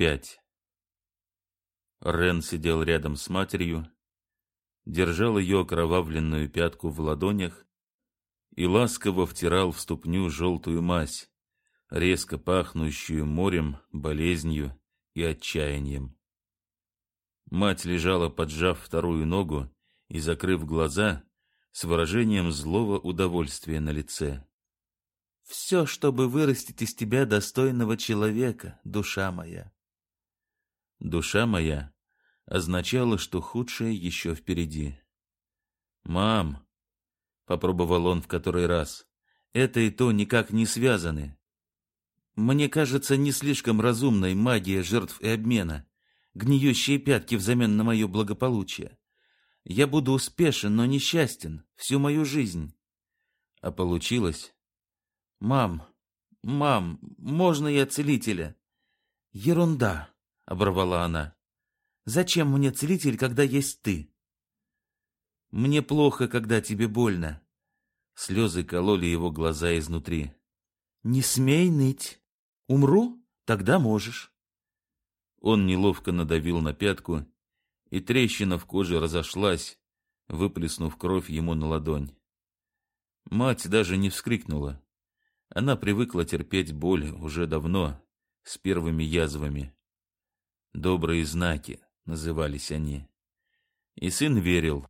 Пять. Рен сидел рядом с матерью, держал ее окровавленную пятку в ладонях и ласково втирал в ступню желтую мазь, резко пахнущую морем, болезнью и отчаянием. Мать лежала, поджав вторую ногу и закрыв глаза, с выражением злого удовольствия на лице. «Все, чтобы вырастить из тебя достойного человека, душа моя», душа моя означало, что худшее еще впереди. «Мам!» — попробовал он в который раз. «Это и то никак не связаны. Мне кажется не слишком разумной магия жертв и обмена, гниющие пятки взамен на мое благополучие. Я буду успешен, но несчастен всю мою жизнь». А получилось... «Мам, мам, можно я целителя?» «Ерунда!» Оборвала она. Зачем мне целитель, когда есть ты? Мне плохо, когда тебе больно. Слезы кололи его глаза изнутри. Не смей ныть. Умру, тогда можешь. Он неловко надавил на пятку, и трещина в коже разошлась, выплеснув кровь ему на ладонь. Мать даже не вскрикнула. Она привыкла терпеть боль уже давно, с первыми язвами. Добрые знаки назывались они. И сын верил,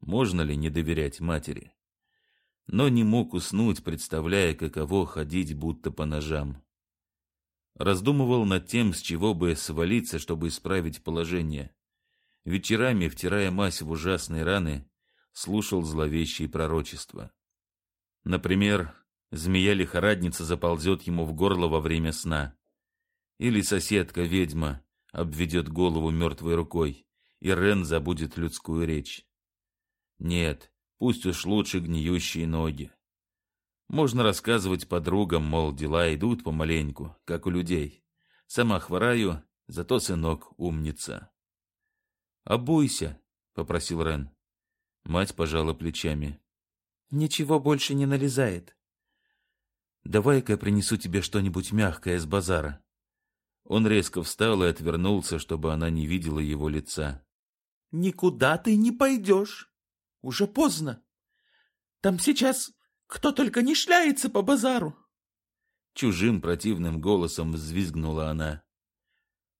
можно ли не доверять матери. Но не мог уснуть, представляя, каково ходить будто по ножам. Раздумывал над тем, с чего бы свалиться, чтобы исправить положение. Вечерами, втирая мазь в ужасные раны, слушал зловещие пророчества. Например, змея-лихорадница заползет ему в горло во время сна. Или соседка-ведьма обведет голову мертвой рукой, и Рен забудет людскую речь. Нет, пусть уж лучше гниющие ноги. Можно рассказывать подругам, мол, дела идут помаленьку, как у людей. Сама хвораю, зато сынок умница. «Обуйся», — попросил Рен. Мать пожала плечами. «Ничего больше не налезает. Давай-ка я принесу тебе что-нибудь мягкое с базара». Он резко встал и отвернулся, чтобы она не видела его лица. «Никуда ты не пойдешь. Уже поздно. Там сейчас кто только не шляется по базару!» Чужим противным голосом взвизгнула она.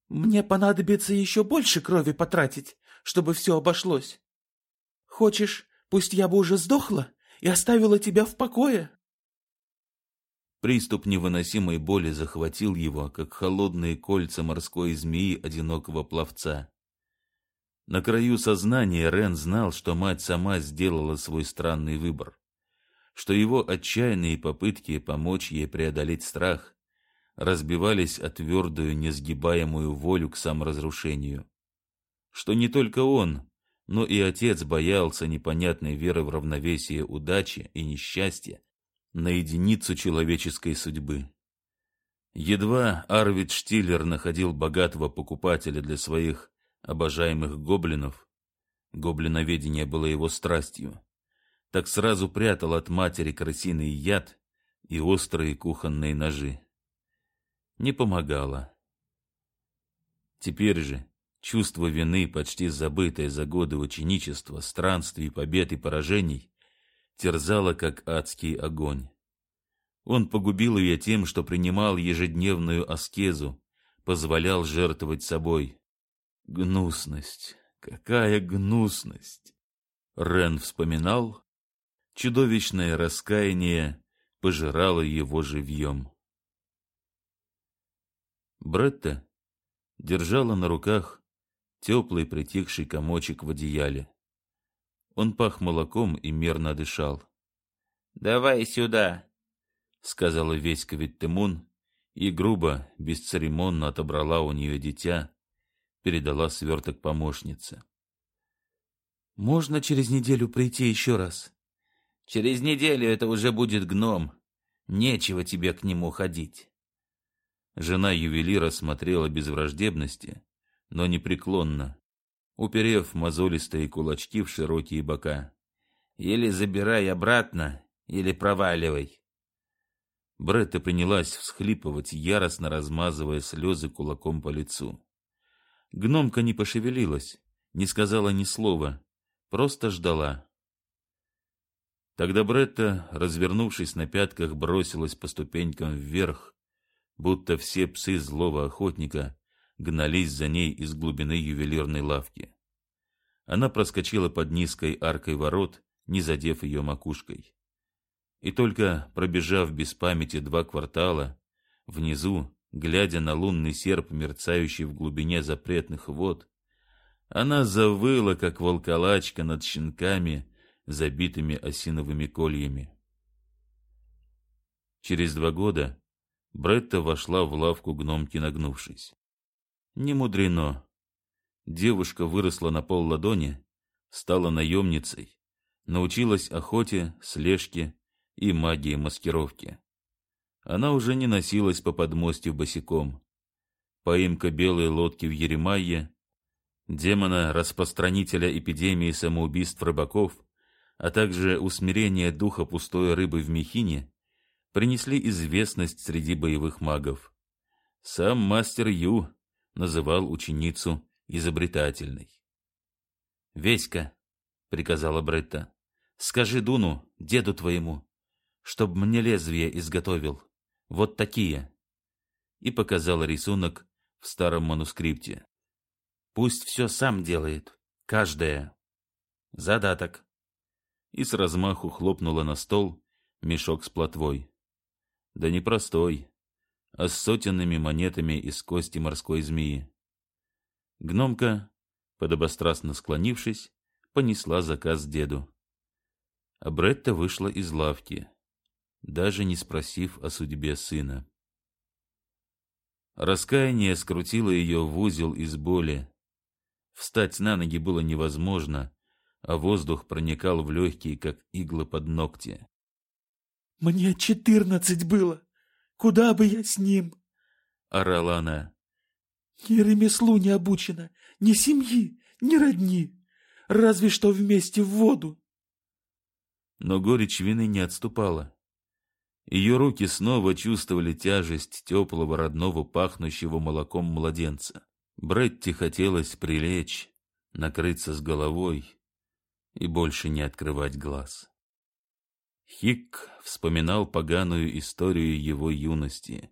«Мне понадобится еще больше крови потратить, чтобы все обошлось. Хочешь, пусть я бы уже сдохла и оставила тебя в покое?» Приступ невыносимой боли захватил его, как холодные кольца морской змеи одинокого пловца. На краю сознания Рен знал, что мать сама сделала свой странный выбор, что его отчаянные попытки помочь ей преодолеть страх разбивались о твердую, несгибаемую волю к саморазрушению, что не только он, но и отец боялся непонятной веры в равновесие удачи и несчастья, на единицу человеческой судьбы. Едва Арвид Штиллер находил богатого покупателя для своих обожаемых гоблинов, гоблиноведение было его страстью, так сразу прятал от матери крысиный яд и острые кухонные ножи. Не помогало. Теперь же чувство вины, почти забытое за годы ученичества, странствий, побед и поражений, терзала, как адский огонь. Он погубил ее тем, что принимал ежедневную аскезу, позволял жертвовать собой. Гнусность! Какая гнусность! Рен вспоминал, чудовищное раскаяние пожирало его живьем. Бретта держала на руках теплый притихший комочек в одеяле. Он пах молоком и мерно дышал. «Давай сюда!» — сказала Веська Виттемун и грубо, бесцеремонно отобрала у нее дитя, передала сверток помощнице. «Можно через неделю прийти еще раз?» «Через неделю это уже будет гном. Нечего тебе к нему ходить». Жена ювелира смотрела без враждебности, но непреклонно, уперев мозолистые кулачки в широкие бока. «Или забирай обратно, или проваливай». Бретта принялась всхлипывать, яростно размазывая слезы кулаком по лицу. Гномка не пошевелилась, не сказала ни слова, просто ждала. Тогда Бретта, развернувшись на пятках, бросилась по ступенькам вверх, будто все псы злого охотника гнались за ней из глубины ювелирной лавки. Она проскочила под низкой аркой ворот, не задев ее макушкой. И только пробежав без памяти два квартала, внизу, глядя на лунный серп, мерцающий в глубине запретных вод, она завыла, как волколачка над щенками, забитыми осиновыми кольями. Через два года Бретта вошла в лавку гномки, нагнувшись. Не мудрено. Девушка выросла на пол ладони, стала наемницей, научилась охоте, слежке и магии маскировки. Она уже не носилась по подмостью босиком. Поимка белой лодки в Еремайе, демона-распространителя эпидемии самоубийств рыбаков, а также усмирение духа пустой рыбы в Мехине принесли известность среди боевых магов. Сам мастер Ю называл ученицу изобретательной. «Веська», — приказала Бретта, — «скажи Дуну, деду твоему, чтоб мне лезвие изготовил. Вот такие». И показала рисунок в старом манускрипте. «Пусть все сам делает, каждая. Задаток». И с размаху хлопнула на стол мешок с плотвой. Да не простой, а с сотенными монетами из кости морской змеи. Гномка, подобострастно склонившись, понесла заказ деду. А Бретта вышла из лавки, даже не спросив о судьбе сына. Раскаяние скрутило ее в узел из боли. Встать на ноги было невозможно, а воздух проникал в легкие, как иглы под ногти. «Мне четырнадцать было. Куда бы я с ним?» — орала она. «Ни ремеслу не обучена, ни семьи, ни родни. Разве что вместе в воду». Но горечь вины не отступала. Ее руки снова чувствовали тяжесть теплого родного пахнущего молоком младенца. Бретти хотелось прилечь, накрыться с головой и больше не открывать глаз. Хик вспоминал поганую историю его юности,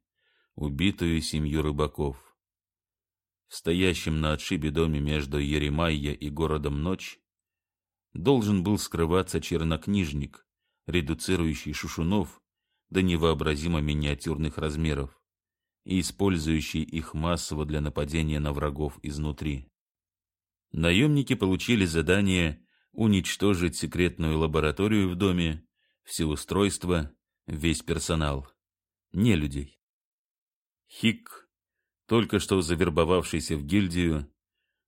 убитую семью рыбаков. В стоящем на отшибе доме между Еремайя и городом Ночь должен был скрываться чернокнижник, редуцирующий шушунов до невообразимо миниатюрных размеров и использующий их массово для нападения на врагов изнутри. Наемники получили задание уничтожить секретную лабораторию в доме все устройства, весь персонал. Не людей. Хик, только что завербовавшийся в гильдию,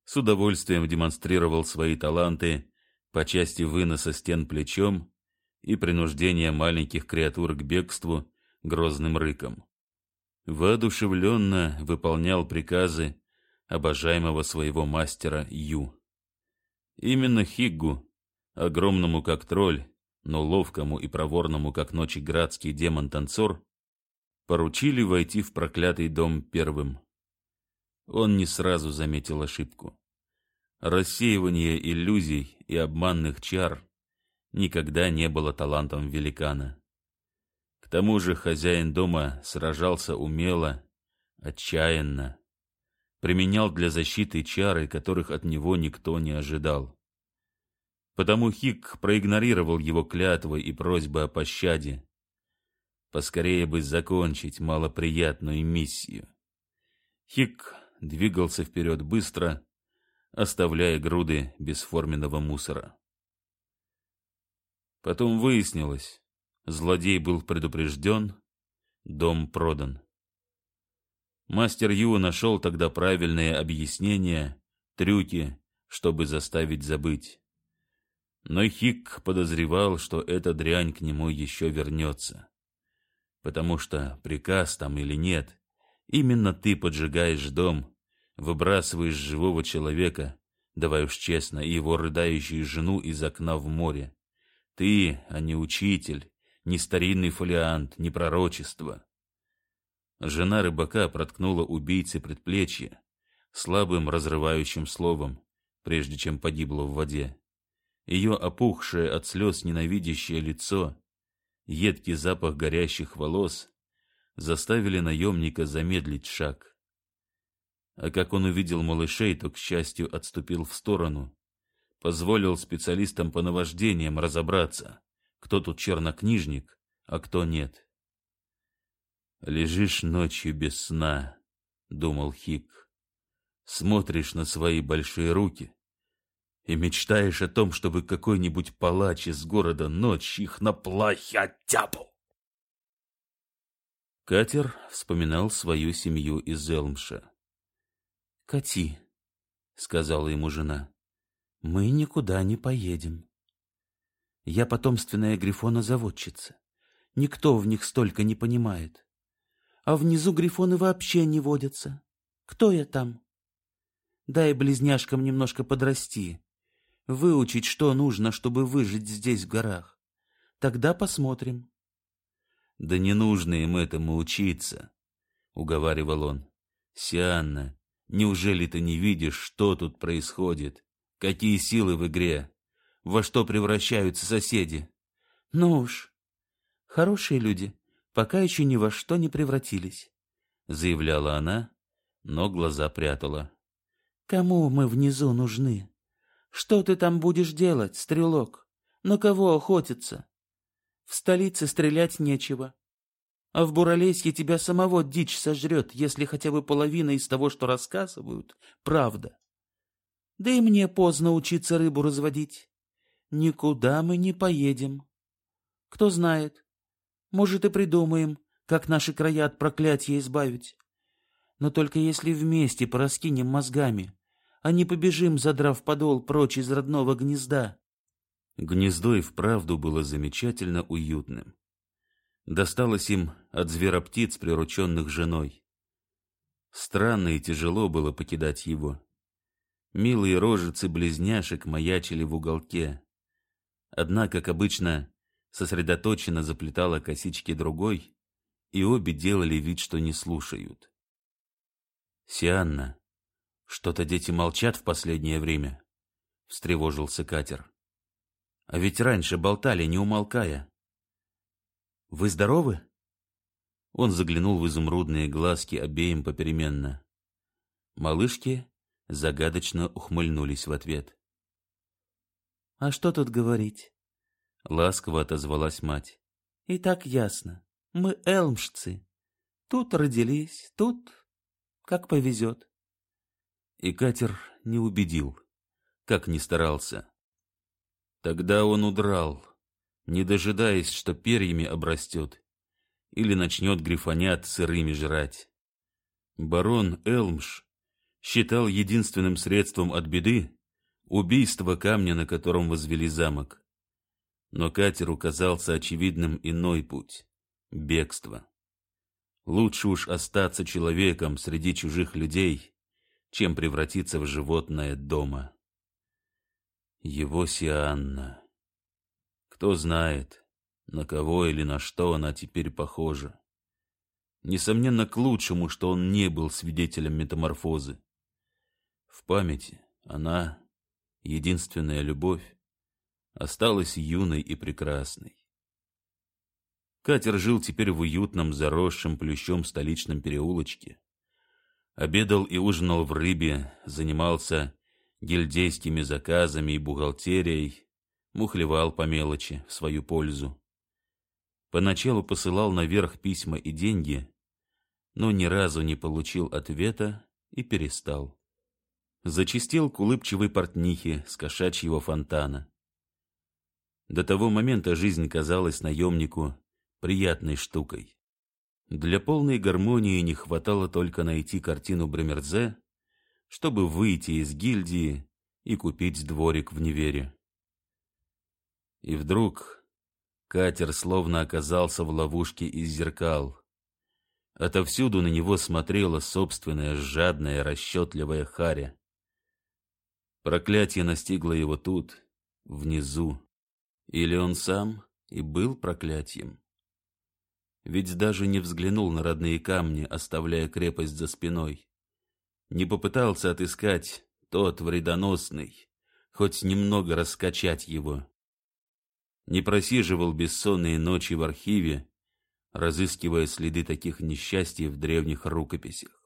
с удовольствием демонстрировал свои таланты по части выноса стен плечом и принуждения маленьких креатур к бегству грозным рыком. Воодушевленно выполнял приказы обожаемого своего мастера Ю. Именно Хиггу, огромному как тролль, но ловкому и проворному, как ночи градский демон-танцор, поручили войти в проклятый дом первым. Он не сразу заметил ошибку. Рассеивание иллюзий и обманных чар никогда не было талантом великана. К тому же хозяин дома сражался умело, отчаянно, применял для защиты чары, которых от него никто не ожидал. Потому Хик проигнорировал его клятвы и просьбы о пощаде. Поскорее бы закончить малоприятную миссию. Хик двигался вперед быстро, оставляя груды бесформенного мусора. Потом выяснилось, злодей был предупрежден, дом продан. Мастер Ю нашел тогда правильные объяснения, трюки, чтобы заставить забыть. Но Хик подозревал, что эта дрянь к нему еще вернется. Потому что, приказ там или нет, именно ты поджигаешь дом, выбрасываешь живого человека, давай уж честно, и его рыдающую жену из окна в море. Ты, а не учитель, ни старинный фолиант, ни пророчество. Жена рыбака проткнула убийце предплечье слабым разрывающим словом, прежде чем погибла в воде. Ее опухшее от слез ненавидящее лицо, едкий запах горящих волос заставили наемника замедлить шаг. А как он увидел малышей, то, к счастью, отступил в сторону, позволил специалистам по наваждениям разобраться, кто тут чернокнижник, а кто нет. «Лежишь ночью без сна», — думал Хик. «Смотришь на свои большие руки и мечтаешь о том, чтобы какой-нибудь палач из города ночь их на плахе оттяпал». Катер вспоминал свою семью из Элмша. «Кати», — сказала ему жена, — «мы никуда не поедем. Я потомственная грифона-заводчица. Никто в них столько не понимает а внизу грифоны вообще не водятся. Кто я там? Дай близняшкам немножко подрасти, выучить, что нужно, чтобы выжить здесь в горах. Тогда посмотрим. — Да не нужно им этому учиться, — уговаривал он. — Сианна, неужели ты не видишь, что тут происходит? Какие силы в игре? Во что превращаются соседи? — Ну уж, хорошие люди пока еще ни во что не превратились, — заявляла она, но глаза прятала. — Кому мы внизу нужны? Что ты там будешь делать, стрелок? На кого охотиться? В столице стрелять нечего. А в Буралесье тебя самого дичь сожрет, если хотя бы половина из того, что рассказывают, правда. Да и мне поздно учиться рыбу разводить. Никуда мы не поедем. Кто знает, может, и придумаем, как наши края от проклятия избавить. Но только если вместе пораскинем мозгами, а не побежим, задрав подол прочь из родного гнезда. Гнездо и вправду было замечательно уютным. Досталось им от звероптиц, прирученных женой. Странно и тяжело было покидать его. Милые рожицы близняшек маячили в уголке. Одна, как обычно, сосредоточенно заплетала косички другой, и обе делали вид, что не слушают. «Сианна, что-то дети молчат в последнее время», — встревожился катер. «А ведь раньше болтали, не умолкая». «Вы здоровы?» Он заглянул в изумрудные глазки обеим попеременно. Малышки загадочно ухмыльнулись в ответ. «А что тут говорить? Ласково отозвалась мать. И так ясно. Мы элмшцы. Тут родились, тут как повезет. И катер не убедил, как ни старался. Тогда он удрал, не дожидаясь, что перьями обрастет или начнет грифонят сырыми жрать. Барон Элмш считал единственным средством от беды убийство камня, на котором возвели замок. Но катеру казался очевидным иной путь — бегство. Лучше уж остаться человеком среди чужих людей, чем превратиться в животное дома. Его Сианна. Кто знает, на кого или на что она теперь похожа. Несомненно, к лучшему, что он не был свидетелем метаморфозы. В памяти она — единственная любовь, осталась юной и прекрасной. Катер жил теперь в уютном, заросшем плющом столичном переулочке. Обедал и ужинал в рыбе, занимался гильдейскими заказами и бухгалтерией, мухлевал по мелочи в свою пользу. Поначалу посылал наверх письма и деньги, но ни разу не получил ответа и перестал. Зачистил к улыбчивой портнихе с кошачьего фонтана. До того момента жизнь казалась наемнику приятной штукой. Для полной гармонии не хватало только найти картину Бремерзе, чтобы выйти из гильдии и купить дворик в Невере. И вдруг катер словно оказался в ловушке из зеркал. Отовсюду на него смотрела собственная жадная, расчетливая харя. Проклятие настигло его тут, внизу. Или он сам и был проклятием. Ведь даже не взглянул на родные камни, оставляя крепость за спиной. Не попытался отыскать тот вредоносный, хоть немного раскачать его. Не просиживал бессонные ночи в архиве, разыскивая следы таких несчастий в древних рукописях.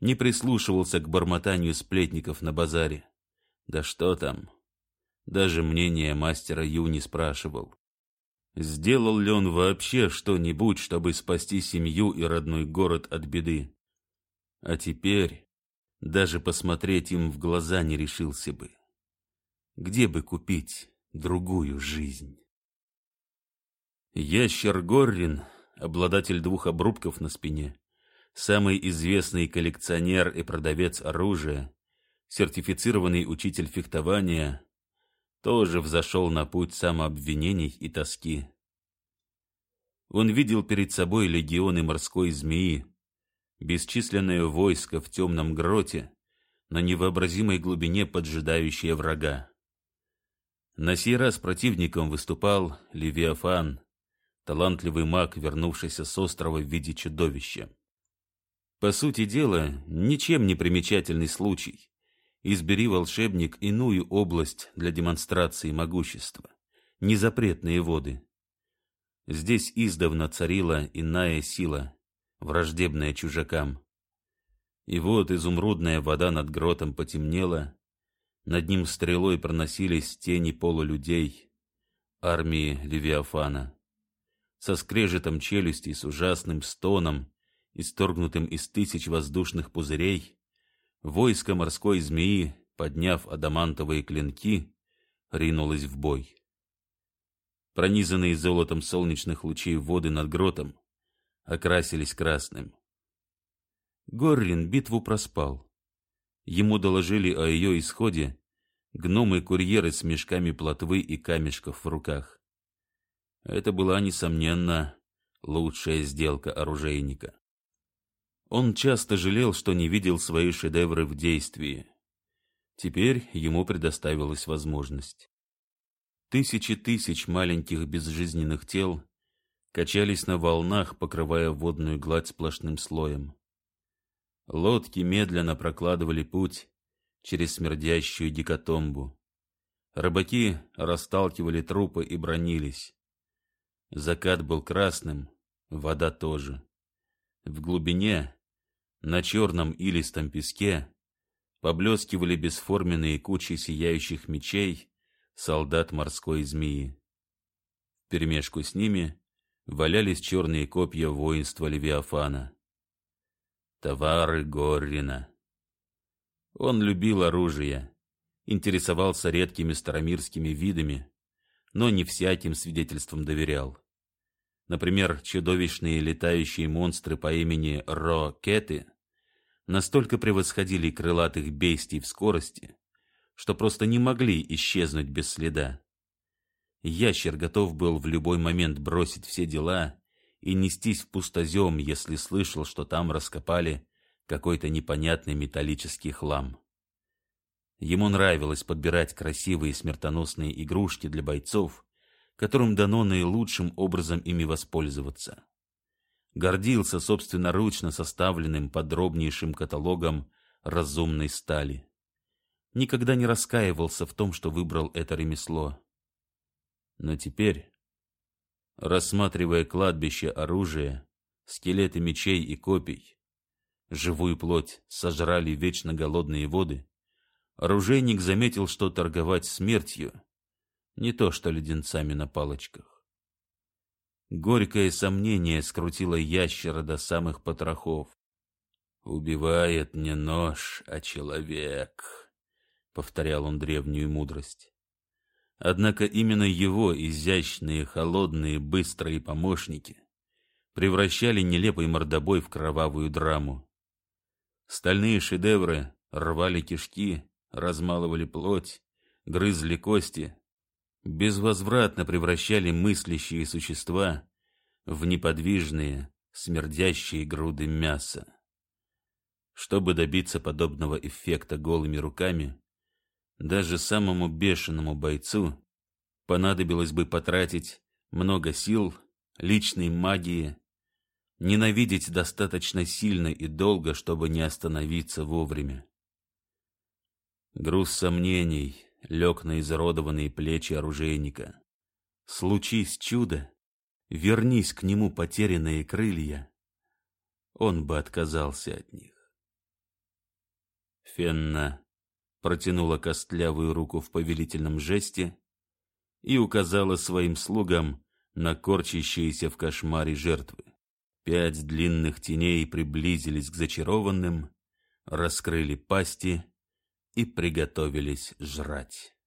Не прислушивался к бормотанию сплетников на базаре. Да что там, даже мнение мастера Ю не спрашивал. Сделал ли он вообще что-нибудь, чтобы спасти семью и родной город от беды? А теперь даже посмотреть им в глаза не решился бы. Где бы купить другую жизнь? Ящер Горрин, обладатель двух обрубков на спине, самый известный коллекционер и продавец оружия, сертифицированный учитель фехтования, тоже взошел на путь самообвинений и тоски. Он видел перед собой легионы морской змеи, бесчисленное войско в темном гроте, на невообразимой глубине поджидающее врага. На сей раз противником выступал Левиафан, талантливый маг, вернувшийся с острова в виде чудовища. По сути дела, ничем не примечательный случай. Избери волшебник иную область для демонстрации могущества, незапретные воды. Здесь издавна царила иная сила, враждебная чужакам. И вот изумрудная вода над гротом потемнела, над ним стрелой проносились тени полулюдей, армии Левиафана. Со скрежетом челюстей, с ужасным стоном, исторгнутым из тысяч воздушных пузырей, войско морской змеи, подняв адамантовые клинки, ринулось в бой. Пронизанные золотом солнечных лучей воды над гротом окрасились красным. Горрин битву проспал. Ему доложили о ее исходе гномы-курьеры с мешками плотвы и камешков в руках. Это была, несомненно, лучшая сделка оружейника. Он часто жалел, что не видел свои шедевры в действии. Теперь ему предоставилась возможность. Тысячи тысяч маленьких безжизненных тел качались на волнах, покрывая водную гладь сплошным слоем. Лодки медленно прокладывали путь через смердящую дикотомбу. Рыбаки расталкивали трупы и бронились. Закат был красным, вода тоже. В глубине, на черном илистом песке, поблескивали бесформенные кучи сияющих мечей солдат морской змеи. Перемешку с ними валялись черные копья воинства Левиафана. Товары Горрина. Он любил оружие, интересовался редкими старомирскими видами, но не всяким свидетельствам доверял. Например, чудовищные летающие монстры по имени Ро-Кеты настолько превосходили крылатых бестий в скорости, что просто не могли исчезнуть без следа. Ящер готов был в любой момент бросить все дела и нестись в пустозем, если слышал, что там раскопали какой-то непонятный металлический хлам. Ему нравилось подбирать красивые смертоносные игрушки для бойцов, которым дано наилучшим образом ими воспользоваться. Гордился собственноручно составленным подробнейшим каталогом разумной стали. Никогда не раскаивался в том, что выбрал это ремесло. Но теперь, рассматривая кладбище оружия, скелеты мечей и копий, живую плоть сожрали вечно голодные воды, оружейник заметил, что торговать смертью не то что леденцами на палочках. Горькое сомнение скрутило ящера до самых потрохов. «Убивает не нож, а человек», — повторял он древнюю мудрость. Однако именно его изящные, холодные, быстрые помощники превращали нелепый мордобой в кровавую драму. Стальные шедевры рвали кишки, размалывали плоть, грызли кости, безвозвратно превращали мыслящие существа в неподвижные, смердящие груды мяса. Чтобы добиться подобного эффекта голыми руками, даже самому бешеному бойцу понадобилось бы потратить много сил, личной магии, ненавидеть достаточно сильно и долго, чтобы не остановиться вовремя. Груз сомнений лег на изродованные плечи оружейника. Случись чудо, вернись к нему потерянные крылья, он бы отказался от них. Фенна протянула костлявую руку в повелительном жесте и указала своим слугам на корчащиеся в кошмаре жертвы. Пять длинных теней приблизились к зачарованным, раскрыли пасти и приготовились жрать.